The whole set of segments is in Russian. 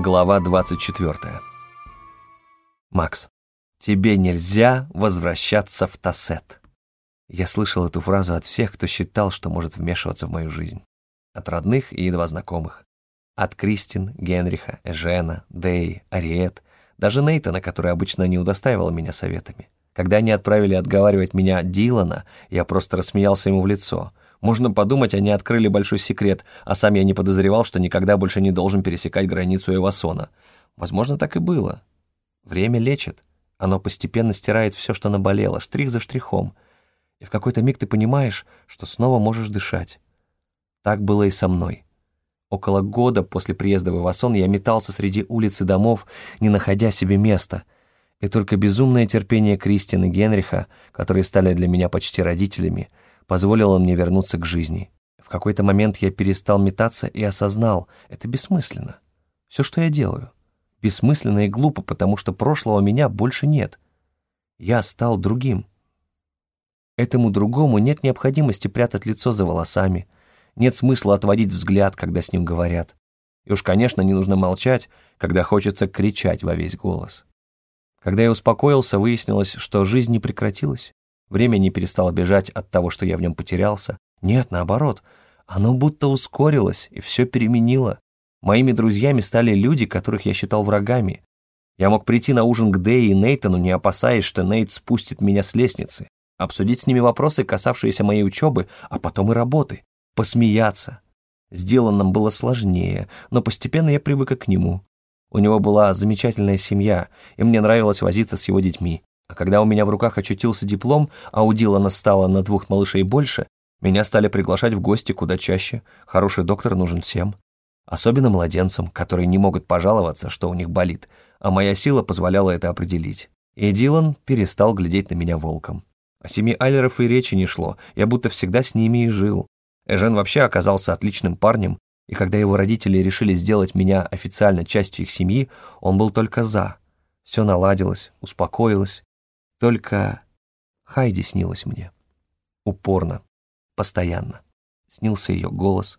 Глава 24. Макс, тебе нельзя возвращаться в Тассет. Я слышал эту фразу от всех, кто считал, что может вмешиваться в мою жизнь. От родных и едва знакомых. От Кристин, Генриха, Эжена, Дэй, Ариет, даже Нейтана, который обычно не удостаивал меня советами. Когда они отправили отговаривать меня Дилана, я просто рассмеялся ему в лицо — можно подумать, они открыли большой секрет, а сам я не подозревал, что никогда больше не должен пересекать границу Эвасона. Возможно, так и было. Время лечит. Оно постепенно стирает все, что наболело, штрих за штрихом. И в какой-то миг ты понимаешь, что снова можешь дышать. Так было и со мной. Около года после приезда в Эвасон я метался среди улиц и домов, не находя себе места. И только безумное терпение Кристины Генриха, которые стали для меня почти родителями, позволило мне вернуться к жизни. В какой-то момент я перестал метаться и осознал, это бессмысленно. Все, что я делаю. Бессмысленно и глупо, потому что прошлого меня больше нет. Я стал другим. Этому другому нет необходимости прятать лицо за волосами, нет смысла отводить взгляд, когда с ним говорят. И уж, конечно, не нужно молчать, когда хочется кричать во весь голос. Когда я успокоился, выяснилось, что жизнь не прекратилась. Время не перестало бежать от того, что я в нем потерялся. Нет, наоборот, оно будто ускорилось и все переменило. Моими друзьями стали люди, которых я считал врагами. Я мог прийти на ужин к Дэи и Нейтану, не опасаясь, что Нейт спустит меня с лестницы, обсудить с ними вопросы, касавшиеся моей учебы, а потом и работы, посмеяться. Сделанным было сложнее, но постепенно я привык к нему. У него была замечательная семья, и мне нравилось возиться с его детьми. А когда у меня в руках очутился диплом, а у Дилана стало на двух малышей больше, меня стали приглашать в гости куда чаще. Хороший доктор нужен всем. Особенно младенцам, которые не могут пожаловаться, что у них болит, а моя сила позволяла это определить. И Дилан перестал глядеть на меня волком. О семье Айлеров и речи не шло, я будто всегда с ними и жил. Эжен вообще оказался отличным парнем, и когда его родители решили сделать меня официально частью их семьи, он был только «за». Все наладилось, успокоилось, только Хайди снилась мне. Упорно, постоянно. Снился ее голос,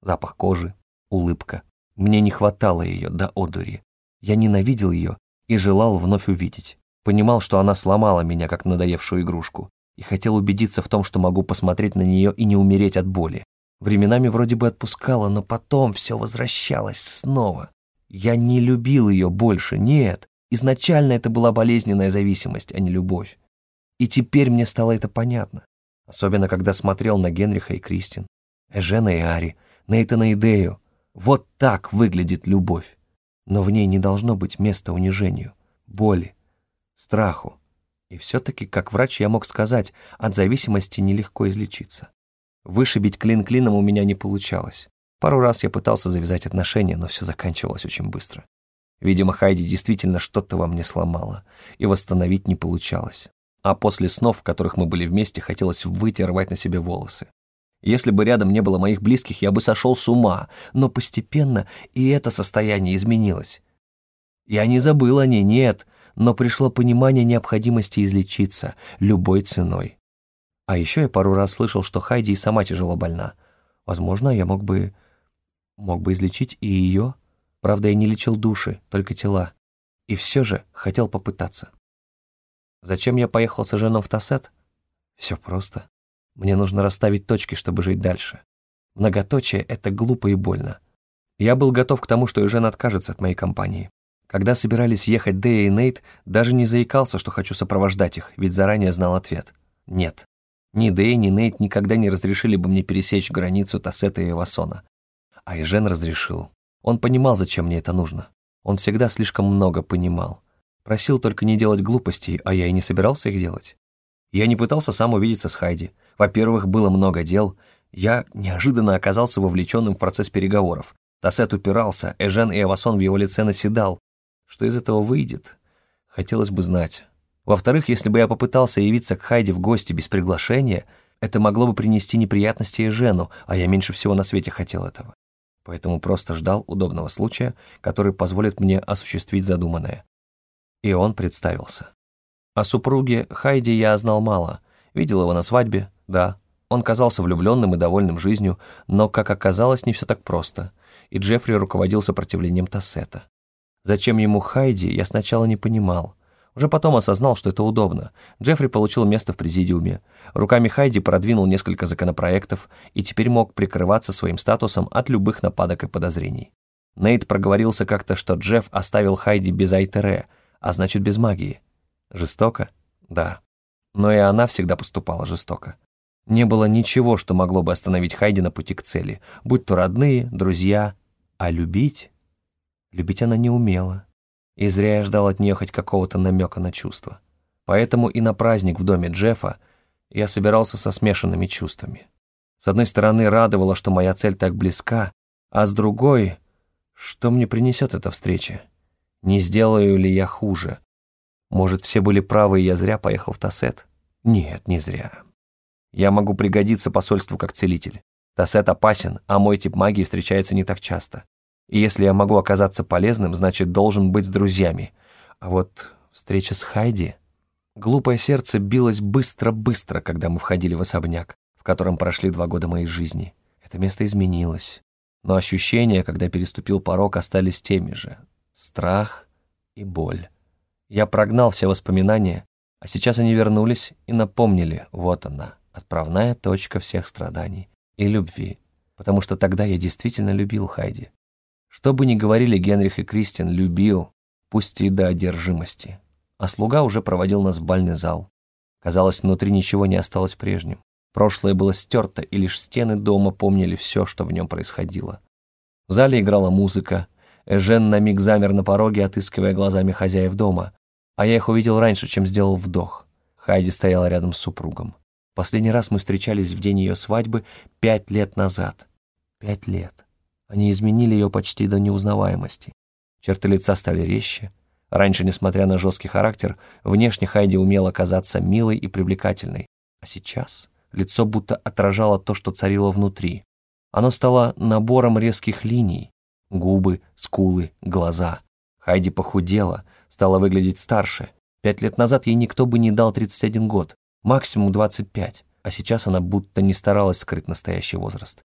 запах кожи, улыбка. Мне не хватало ее до одури. Я ненавидел ее и желал вновь увидеть. Понимал, что она сломала меня, как надоевшую игрушку, и хотел убедиться в том, что могу посмотреть на нее и не умереть от боли. Временами вроде бы отпускала, но потом все возвращалось снова. Я не любил ее больше, нет. Изначально это была болезненная зависимость, а не любовь. И теперь мне стало это понятно. Особенно, когда смотрел на Генриха и Кристин, Эжена и Ари, Нейтана и Дею. Вот так выглядит любовь. Но в ней не должно быть места унижению, боли, страху. И все-таки, как врач, я мог сказать, от зависимости нелегко излечиться. Вышибить клин клином у меня не получалось. Пару раз я пытался завязать отношения, но все заканчивалось очень быстро. Видимо, Хайди действительно что-то во мне сломала, и восстановить не получалось. А после снов, в которых мы были вместе, хотелось выйти рвать на себе волосы. Если бы рядом не было моих близких, я бы сошел с ума, но постепенно и это состояние изменилось. Я не забыл о ней, нет, но пришло понимание необходимости излечиться любой ценой. А еще я пару раз слышал, что Хайди и сама тяжело больна. Возможно, я мог бы... мог бы излечить и ее. Правда, я не лечил души, только тела. И все же хотел попытаться. Зачем я поехал с женом в Тассет? Все просто. Мне нужно расставить точки, чтобы жить дальше. Многоточие — это глупо и больно. Я был готов к тому, что Эжен откажется от моей компании. Когда собирались ехать Дэя и Нейт, даже не заикался, что хочу сопровождать их, ведь заранее знал ответ. Нет. Ни Дэй, ни Нейт никогда не разрешили бы мне пересечь границу Тассета и Эвасона. А Эжен разрешил. Он понимал, зачем мне это нужно. Он всегда слишком много понимал. Просил только не делать глупостей, а я и не собирался их делать. Я не пытался сам увидеться с Хайди. Во-первых, было много дел. Я неожиданно оказался вовлеченным в процесс переговоров. Тассет упирался, Эжен и Эвасон в его лице наседал. Что из этого выйдет? Хотелось бы знать. Во-вторых, если бы я попытался явиться к Хайди в гости без приглашения, это могло бы принести неприятности Эжену, а я меньше всего на свете хотел этого поэтому просто ждал удобного случая, который позволит мне осуществить задуманное. И он представился. О супруге Хайди я знал мало. Видел его на свадьбе, да. Он казался влюбленным и довольным жизнью, но, как оказалось, не все так просто. и Джеффри руководил сопротивлением Тассета. Зачем ему Хайди, я сначала не понимал. Уже потом осознал, что это удобно. Джеффри получил место в президиуме. Руками Хайди продвинул несколько законопроектов и теперь мог прикрываться своим статусом от любых нападок и подозрений. Нейт проговорился как-то, что Джефф оставил Хайди без Айтере, а значит без магии. Жестоко? Да. Но и она всегда поступала жестоко. Не было ничего, что могло бы остановить Хайди на пути к цели, будь то родные, друзья, а любить? Любить она не умела. И зря я ждал от нее хоть какого-то намека на чувства. Поэтому и на праздник в доме Джеффа я собирался со смешанными чувствами. С одной стороны, радовало, что моя цель так близка, а с другой, что мне принесет эта встреча? Не сделаю ли я хуже? Может, все были правы, и я зря поехал в Тассет? Нет, не зря. Я могу пригодиться посольству как целитель. Тассет опасен, а мой тип магии встречается не так часто. И если я могу оказаться полезным, значит, должен быть с друзьями. А вот встреча с Хайди... Глупое сердце билось быстро-быстро, когда мы входили в особняк, в котором прошли два года моей жизни. Это место изменилось. Но ощущения, когда переступил порог, остались теми же. Страх и боль. Я прогнал все воспоминания, а сейчас они вернулись и напомнили, вот она, отправная точка всех страданий и любви. Потому что тогда я действительно любил Хайди. Что бы ни говорили Генрих и Кристин, любил, пусть и до одержимости. А слуга уже проводил нас в бальный зал. Казалось, внутри ничего не осталось прежним. Прошлое было стерто, и лишь стены дома помнили все, что в нем происходило. В зале играла музыка. Эжен на миг замер на пороге, отыскивая глазами хозяев дома. А я их увидел раньше, чем сделал вдох. Хайди стояла рядом с супругом. Последний раз мы встречались в день ее свадьбы пять лет назад. Пять лет. Они изменили ее почти до неузнаваемости. Черты лица стали резче. Раньше, несмотря на жесткий характер, внешне Хайди умела казаться милой и привлекательной. А сейчас лицо будто отражало то, что царило внутри. Оно стало набором резких линий. Губы, скулы, глаза. Хайди похудела, стала выглядеть старше. Пять лет назад ей никто бы не дал 31 год, максимум 25, а сейчас она будто не старалась скрыть настоящий возраст.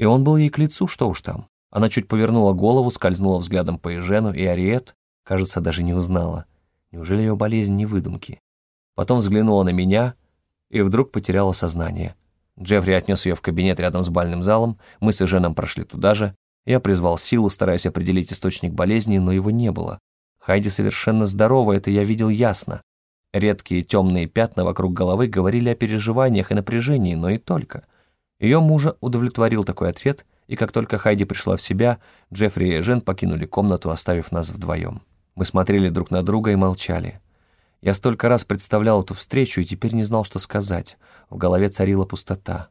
И он был ей к лицу, что уж там. Она чуть повернула голову, скользнула взглядом по Эжену, и Ариет, кажется, даже не узнала. Неужели ее болезнь не выдумки? Потом взглянула на меня и вдруг потеряла сознание. Джеффри отнес ее в кабинет рядом с бальным залом, мы с Эженом прошли туда же. Я призвал силу, стараясь определить источник болезни, но его не было. Хайди совершенно здорова, это я видел ясно. Редкие темные пятна вокруг головы говорили о переживаниях и напряжении, но и только — ее мужа удовлетворил такой ответ, и как только Хайди пришла в себя, Джеффри и Жен покинули комнату, оставив нас вдвоем. Мы смотрели друг на друга и молчали. Я столько раз представлял эту встречу и теперь не знал, что сказать. В голове царила пустота.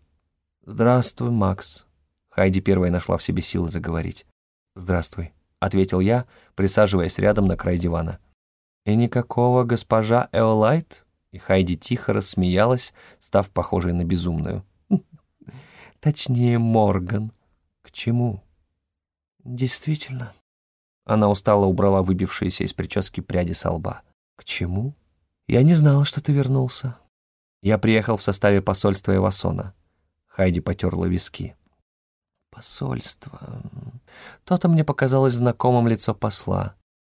«Здравствуй, Макс». Хайди первая нашла в себе силы заговорить. «Здравствуй», — ответил я, присаживаясь рядом на край дивана. «И никакого госпожа Эолайт?» И Хайди тихо рассмеялась, став похожей на безумную. Точнее, Морган. К чему? Действительно. Она устало убрала выбившиеся из прически пряди со лба. К чему? Я не знала, что ты вернулся. Я приехал в составе посольства Эвасона. Хайди потерла виски. Посольство. То-то мне показалось знакомым лицо посла.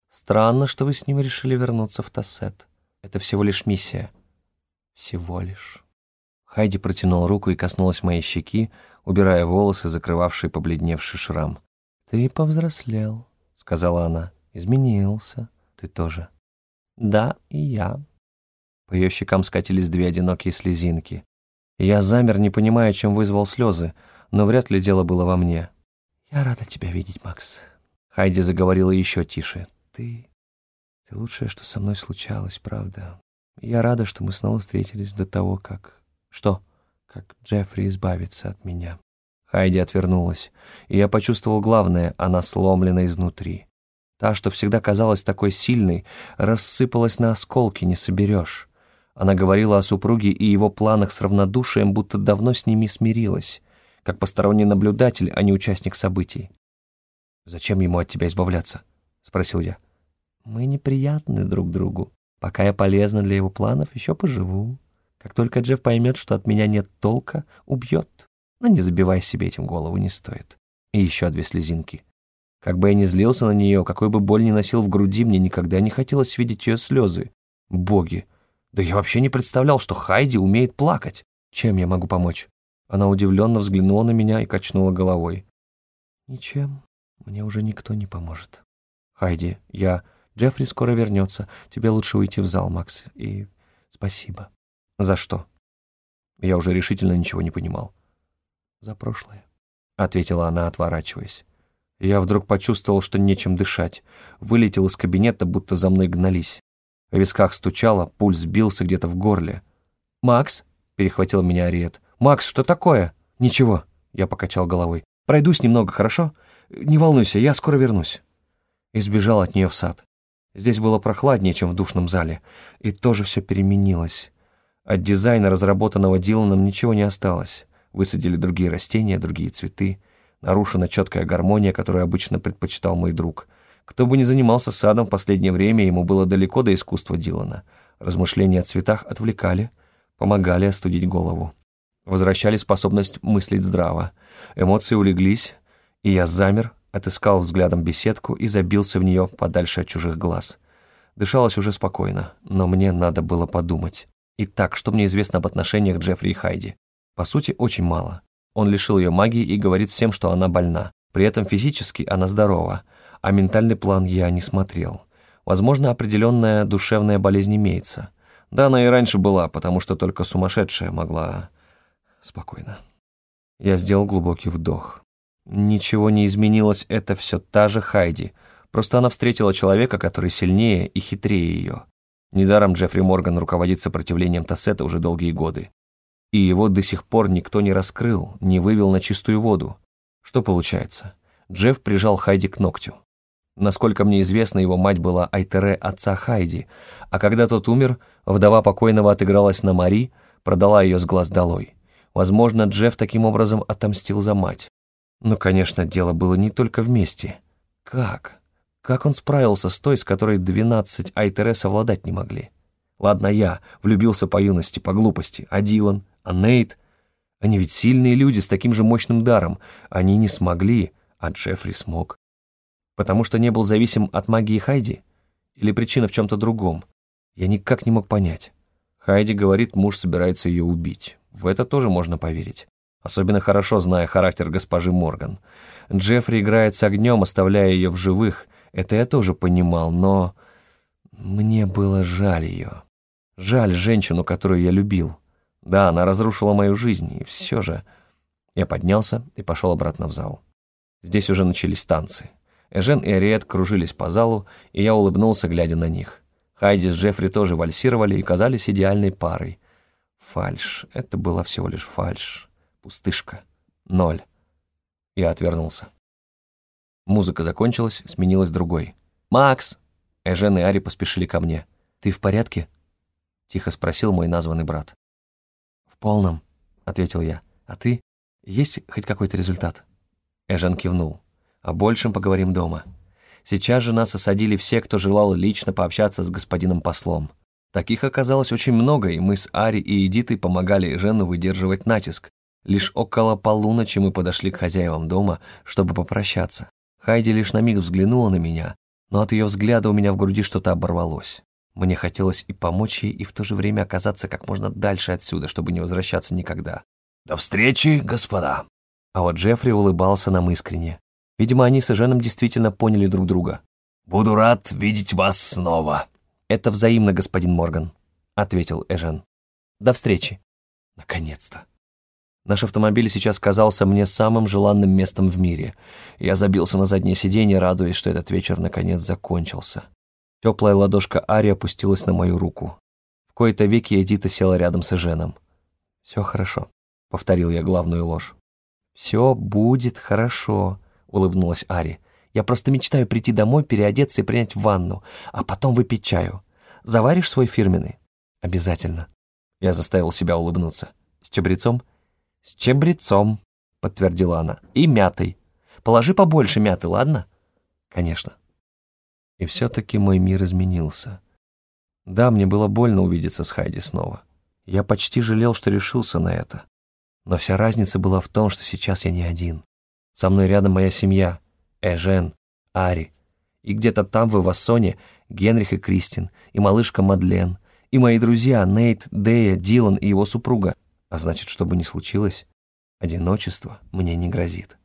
Странно, что вы с ним решили вернуться в Тассет. Это всего лишь миссия. Всего лишь. Хайди протянула руку и коснулась моей щеки, убирая волосы, закрывавшие побледневший шрам. «Ты повзрослел», — сказала она. «Изменился. Ты тоже». «Да, и я». По ее щекам скатились две одинокие слезинки. Я замер, не понимая, чем вызвал слезы, но вряд ли дело было во мне. «Я рада тебя видеть, Макс». Хайди заговорила еще тише. «Ты... ты лучшее, что со мной случалось, правда. Я рада, что мы снова встретились до того, как...» Что? Как Джеффри избавится от меня. Хайди отвернулась, и я почувствовал главное, она сломлена изнутри. Та, что всегда казалась такой сильной, рассыпалась на осколки, не соберешь. Она говорила о супруге и его планах с равнодушием, будто давно с ними смирилась, как посторонний наблюдатель, а не участник событий. «Зачем ему от тебя избавляться?» — спросил я. «Мы неприятны друг другу. Пока я полезна для его планов, еще поживу. Как только Джефф поймет, что от меня нет толка, убьет. Но не забивай себе этим голову, не стоит. И еще две слезинки. Как бы я ни злился на нее, какой бы боль ни носил в груди, мне никогда не хотелось видеть ее слезы. Боги, да я вообще не представлял, что Хайди умеет плакать. Чем я могу помочь? Она удивленно взглянула на меня и качнула головой. Ничем, мне уже никто не поможет. Хайди, я... Джеффри скоро вернется. Тебе лучше уйти в зал, Макс. И спасибо. За что? Я уже решительно ничего не понимал. За прошлое, ответила она, отворачиваясь. Я вдруг почувствовал, что нечем дышать. Вылетел из кабинета, будто за мной гнались. В висках стучало, пульс бился где-то в горле. «Макс?» — перехватил меня Ариет. «Макс, что такое?» «Ничего», — я покачал головой. «Пройдусь немного, хорошо? Не волнуйся, я скоро вернусь». И сбежал от нее в сад. Здесь было прохладнее, чем в душном зале. И тоже все переменилось. От дизайна, разработанного Диланом, ничего не осталось. Высадили другие растения, другие цветы. Нарушена четкая гармония, которую обычно предпочитал мой друг — кто бы ни занимался садом в последнее время, ему было далеко до искусства Дилана. Размышления о цветах отвлекали, помогали остудить голову. Возвращали способность мыслить здраво. Эмоции улеглись, и я замер, отыскал взглядом беседку и забился в нее подальше от чужих глаз. Дышалось уже спокойно, но мне надо было подумать. Итак, что мне известно об отношениях Джеффри и Хайди? По сути, очень мало. Он лишил ее магии и говорит всем, что она больна. При этом физически она здорова, а ментальный план я не смотрел. Возможно, определенная душевная болезнь имеется. Да, она и раньше была, потому что только сумасшедшая могла... Спокойно. Я сделал глубокий вдох. Ничего не изменилось, это все та же Хайди. Просто она встретила человека, который сильнее и хитрее ее. Недаром Джеффри Морган руководит сопротивлением Тассета уже долгие годы. И его до сих пор никто не раскрыл, не вывел на чистую воду. Что получается? Джефф прижал Хайди к ногтю. Насколько мне известно, его мать была Айтере отца Хайди, а когда тот умер, вдова покойного отыгралась на Мари, продала ее с глаз долой. Возможно, Джефф таким образом отомстил за мать. Но, конечно, дело было не только вместе. Как? Как он справился с той, с которой двенадцать Айтере совладать не могли? Ладно, я влюбился по юности, по глупости, а Дилан, а Нейт? Они ведь сильные люди с таким же мощным даром. Они не смогли, а Джеффри смог. Потому что не был зависим от магии Хайди? Или причина в чем-то другом? Я никак не мог понять. Хайди говорит, муж собирается ее убить. В это тоже можно поверить. Особенно хорошо зная характер госпожи Морган. Джеффри играет с огнем, оставляя ее в живых. Это я тоже понимал, но... Мне было жаль ее. Жаль женщину, которую я любил. Да, она разрушила мою жизнь, и все же... Я поднялся и пошел обратно в зал. Здесь уже начались танцы. Эжен и Ариет кружились по залу, и я улыбнулся, глядя на них. Хайди с Джеффри тоже вальсировали и казались идеальной парой. Фальш. Это была всего лишь фальш. Пустышка. Ноль. Я отвернулся. Музыка закончилась, сменилась другой. «Макс!» Эжен и Ари поспешили ко мне. «Ты в порядке?» Тихо спросил мой названный брат. «В полном», — ответил я. «А ты? Есть хоть какой-то результат?» Эжен кивнул. О большем поговорим дома. Сейчас же нас осадили все, кто желал лично пообщаться с господином послом. Таких оказалось очень много, и мы с Ари и Эдитой помогали Жену выдерживать натиск. Лишь около полуночи мы подошли к хозяевам дома, чтобы попрощаться. Хайди лишь на миг взглянула на меня, но от ее взгляда у меня в груди что-то оборвалось. Мне хотелось и помочь ей, и в то же время оказаться как можно дальше отсюда, чтобы не возвращаться никогда. «До встречи, господа!» А вот Джеффри улыбался нам искренне. Видимо, они с Эженом действительно поняли друг друга. «Буду рад видеть вас снова». «Это взаимно, господин Морган», — ответил Эжен. «До встречи». Наконец-то. Наш автомобиль сейчас казался мне самым желанным местом в мире. Я забился на заднее сиденье, радуясь, что этот вечер наконец закончился. Теплая ладошка Ари опустилась на мою руку. В кои-то веки Эдита села рядом с Эженом. «Все хорошо», — повторил я главную ложь. «Все будет хорошо», улыбнулась Ари. «Я просто мечтаю прийти домой, переодеться и принять ванну, а потом выпить чаю. Заваришь свой фирменный?» «Обязательно». Я заставил себя улыбнуться. «С чабрецом?» «С чебрецом», — подтвердила она, — «и мятой. Положи побольше мяты, ладно?» «Конечно». И все-таки мой мир изменился. Да, мне было больно увидеться с Хайди снова. Я почти жалел, что решился на это. Но вся разница была в том, что сейчас я не один. Со мной рядом моя семья, Эжен, Ари. И где-то там, в Ивассоне, Генрих и Кристин, и малышка Мадлен, и мои друзья Нейт, Дея, Дилан и его супруга. А значит, что бы ни случилось, одиночество мне не грозит.